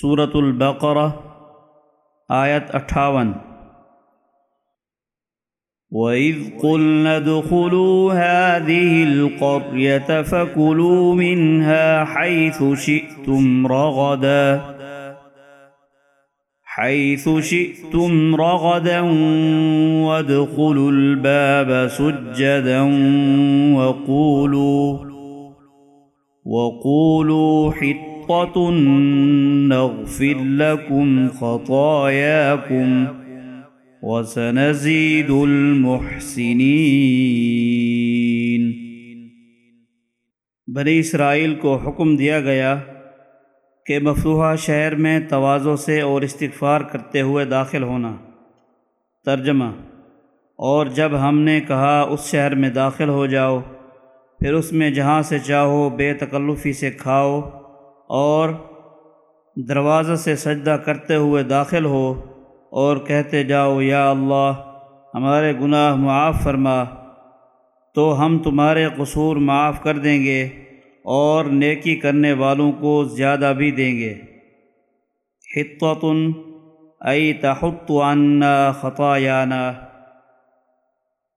صورت البقرہ آیت اٹھاون۔ وَإِذْ قُلْنَا ادْخُلُوا هَٰذِهِ الْقَرْيَةَ فَكُلُوا مِنْهَا حَيْثُ شِئْتُمْ رَغَدًا۔ حَيْثُ شِئْتُمْ رَغَدًا وَادْخُلُوا الْبَابَ سُجَّدًا وَقُولُوا وَقُولُوا حِطَّةٌ نَغْفِرْ لَكُمْ خَطَايَاكُمْ وَسَنَزِيدُ الْمُحْسِنِينَ. بنی اسرائیل کو حکم دیا گیا کہ مفتوحہ شہر میں توازوں سے اور استغفار کرتے ہوئے داخل ہونا. ترجمہ اور جب ہم نے کہا اس شہر میں داخل ہو جاؤ، پھر اس میں جہاں سے چاہو بے تکلفی سے کھاؤ اور دروازہ سے سجدہ کرتے ہوئے داخل ہو اور کہتے جاؤ، یا اللہ، ہمارے گناہ معاف فرما، تو ہم تمہارے قصور معاف کر دیں گے اور نیکی کرنے والوں کو زیادہ بھی دیں گے۔ حطۃ ای تحط عنا خطایانہ